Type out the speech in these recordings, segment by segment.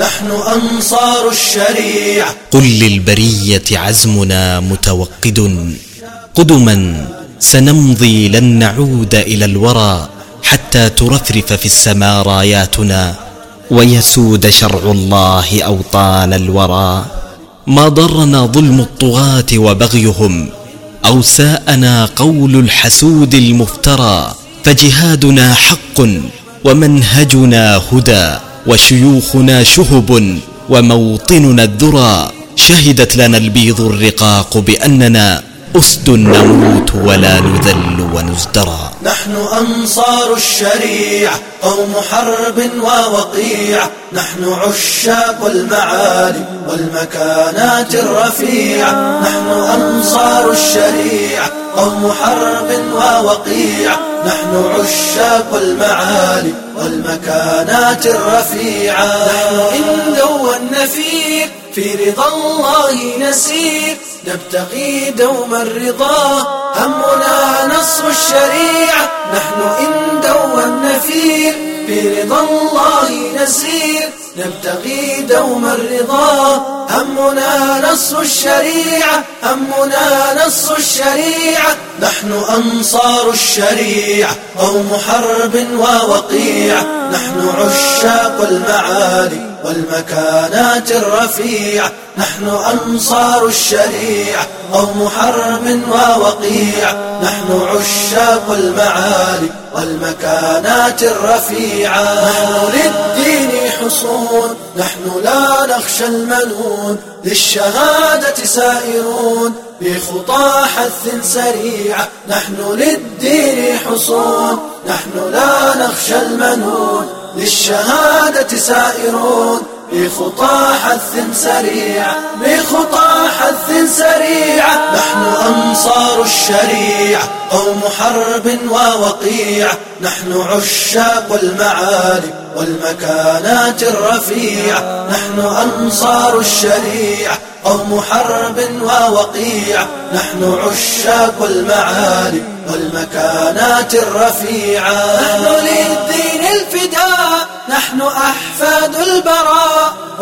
نحن أنصار الشريعة قل للبرية عزمنا متوقد. قدما سنمضي لن نعود إلى الورى حتى ترفرف في السماء راياتنا ويسود شرع الله أوطان الورى. ما ضرنا ظلم الطغاة وبغيهم أو ساءنا قول الحسود المفترى فجهادنا حق ومنهجنا هدى. وشيوخنا شهب وموطننا الذرى شهدت لنا البيض الرقاق بأننا أسد نموت ولا نذل ونزدرى. نحن أنصار الشريعة قوم حرب ووقيعة نحن عشاق المعالي والمكانات الرفيعة نحن أنصار الشريعة قوم حرب ووقيعة نحن عشاق المعالي والمكانات الرفيعة. نحن إن دوى النفير في رضا الله نسير. نبتغي دوما الرضا همنا نصر الشريعة. نحن إن دوى النفير في رضا الله نسير. نبتغي دوما الرضا. همنا نصر الشريعة همنا نصر الشريعة. نحن أنصار الشريعة قوم حرب ووقيعة نحن عشاق المعالي والمكانات الرفيعة نحن أنصار الشريعة قوم حرب ووقيعة نحن عشاق المعالي والمكانات الرفيعة. نحن للدين حصون نحن لا نخشى المنون. للشهادة سائرون. بخطى حث سريعة نحن للدين حصون. نحن لا نخشى المنون. للشهادة سائرون. بخطى حث سريع بخطى حث سريع. نحن أنصار الشريعة قوم حرب ووقيع. نحن عشاق المعالي والمكانات الرفيعة نحن أنصار الشريعة قوم حرب ووقيع. نحن عشاق المعالي والمكانات الرفيعة نحن للدين الفداء نحن أحفاد البراء.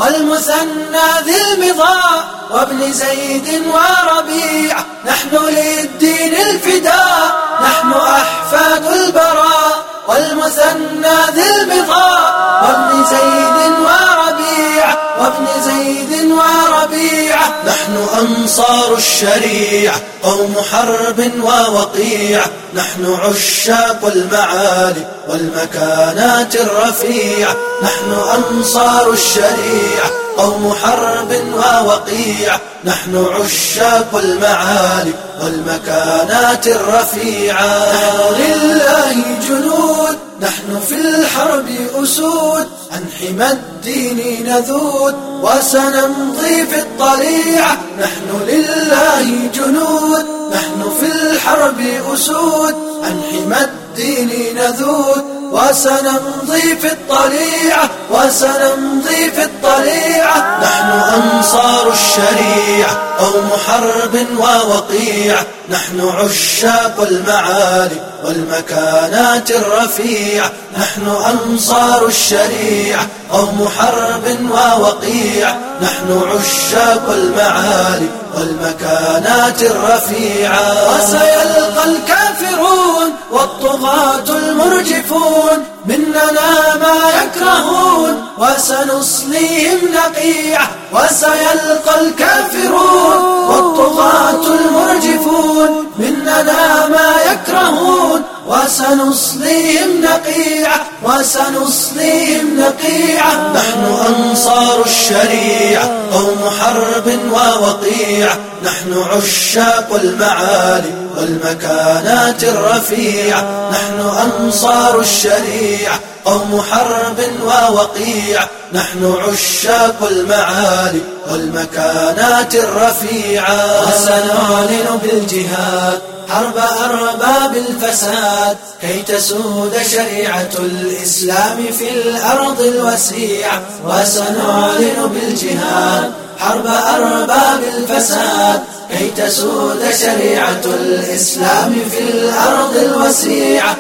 والمثنى ذي المضاء وابن زيد وربيع نحن للدين الفداء نحن أحفاد البراء. والمثنى ذي المضاء وابن زيد وربيع وابن زيد وربيع. نحن أنصار الشريعة قوم حرب ووقيع. نحن عشاق المعالي والمكانات الرفيعة نحن أنصار الشريعة قوم حرب ووقيع. نحن عشاق المعالي والمكانات الرفيعة نحن لله جنود نحن في الحرب أسود. عن حمى الدين نذود وسنمضي في الطليعة. نحن لله جنود نحن في الحرب أسود. عن حمى الدين نذود وسنمضي في الطليعة وسنمضي في الطليعة. نحن أنصار الشريعة قوم حرب ووقيعة نحن عشاق المعالي والمكانات الرفيعة. نحن أنصار الشريعة. قوم حرب ووقيعة نحن عشاق المعالي والمكانات الرفيعة. وسيلقى الكافرون والطغاة المرجفون. مننا ما يكرهون وسنصليهم نقيعة وسيلقى الكافرون والطغاة المرجفون. مننا ما يكرهون وسنصليهم نقيعة وسنصليهم نقيعة نحن أنصار الشريعة قوم حرب ووقيعة. نحن عشاق المعالي والمكانات الرفيعة. نحن أنصار الشريعة. قوم حرب ووقيع. نحن عشاق المعالي والمكانات الرفيعة. وسنعلن بالجهاد حرب أرباب الفساد. كي تسود شريعة الإسلام في الأرض الوسيعة وسنعلن بالجهاد حرب أرباب الفساد. كي تسود شريعة الإسلام في الأرض الوسيعة